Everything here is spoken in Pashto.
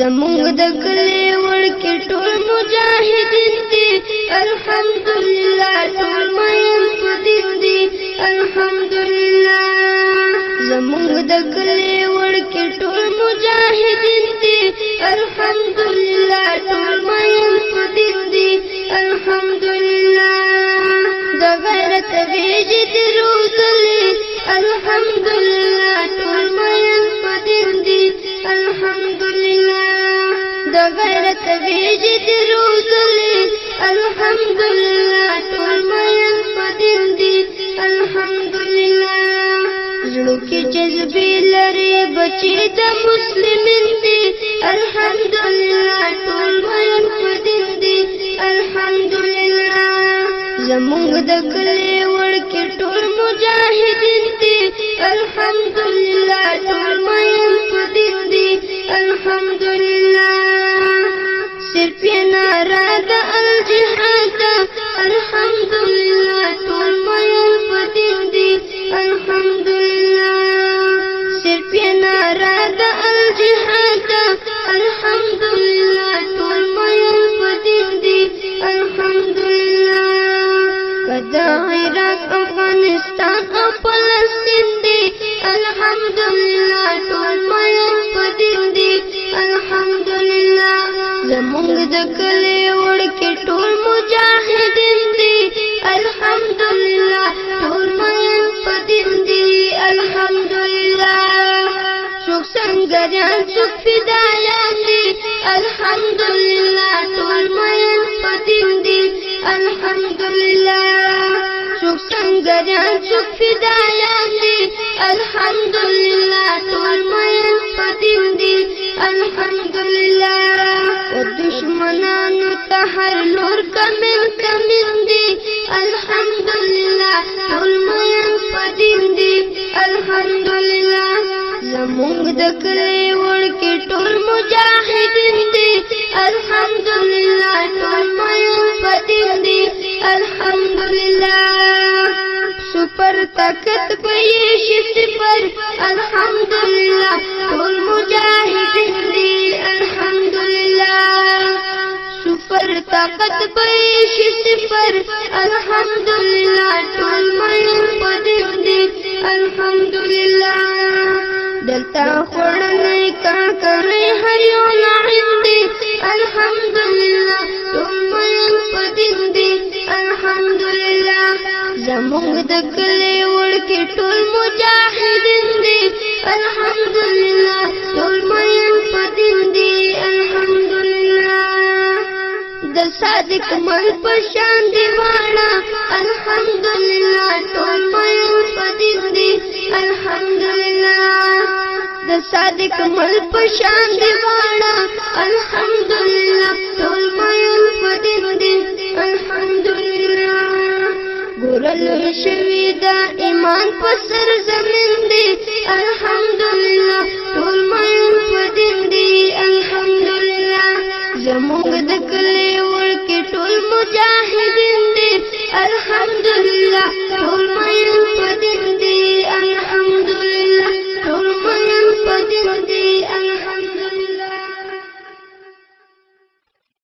زمونږ د کلی وړکې ټول مجاهدین دي الحمدلله ټول مین په دین دي الحمدلله زمونږ د کلی وړکې ټول مجاهدین دي الحمدلله ټول مین په دین دي الحمدلله د غیرت غېږې دې روزلې الحمدلله ټول مین په دین دي الحمدلله غیرت بیجی درو دلی الحمدلله ټول مېن پدین دی الحمدلله زړو کې جذبې لري بچی د مسلمین دی الحمدلله ټول مېن پدین دی الحمدلله زموږ د کلی وړ کې ټول مجاهدین دی الحمدلله الجهاد الحمد د کلی وړکې ټول مجاهدین دي الحمدلله ټول مېن پدین دي الحمدلله څوک څنګه جان څوک فدایان دي الحمدلله ټول مېن پدین دي الحمدلله څوک څنګه جان څوک فدایان دي الحمدلله ټول مېن پدین دي الحمدلله الحمدلله ټول مېن پدیم دی الحمدلله زمونږ د کلی وړکې ټول مجاهدین دی الحمدلله ټول مېن پدیم دی الحمدلله سپر طاقت پېښې سپر الحمدلله ټول مجاهدین طاقت پیش صفر الحمدلله ټول مېن پدې دې الحمدلله دلته خړنې کا کوي هر یو نعم دې الحمدلله ټول مېن پدې دې الحمدلله زموږ د کلی وړ کې ټول مجاهدین دې الحمدلله استاد کومل پشان دیوانا الحمدلله ټول پیو پدین دی الحمدلله د صادق مل پشان دیوانا الحمدلله ټول پیو پدین دی الحمدلله ګورل شوی دا ایمان پسر زمین دی مجاهدین دي الحمدلله ټول مېن